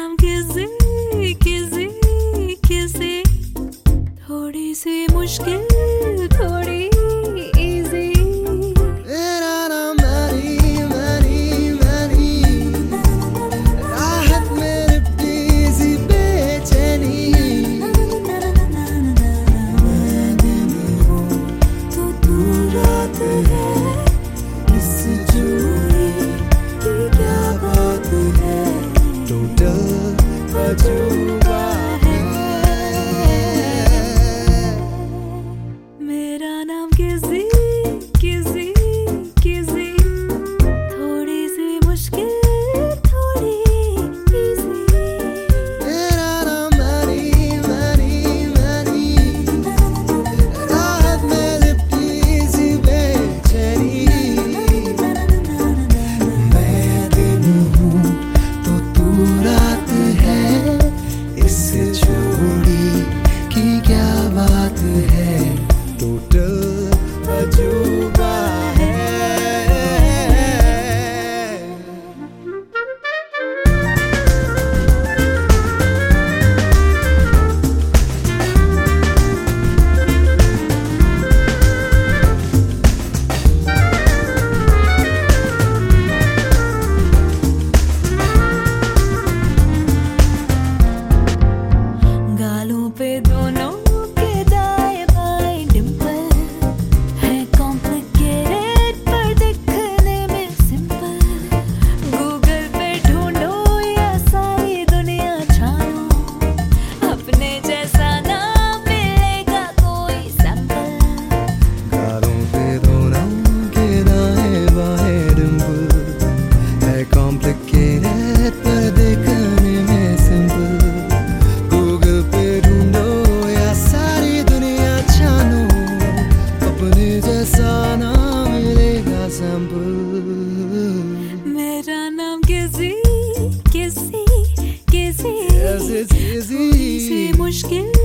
नाम किसी किसी किसी थोड़ी सी मुश्किल थोड़ी इजी मेरा नाम मैरी मैरी मैरी राहत मेरे प्लीजी बेचैनी तो तू रात है do. मेरा नाम किसी किसी किसी किसी मुश्किल